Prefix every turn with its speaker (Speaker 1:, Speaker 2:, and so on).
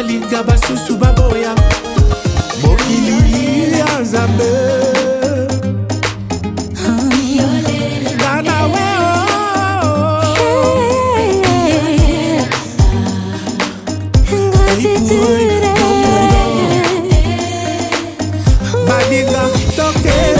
Speaker 1: balinga basusu baboya mokili ya nzambe Balinga, toque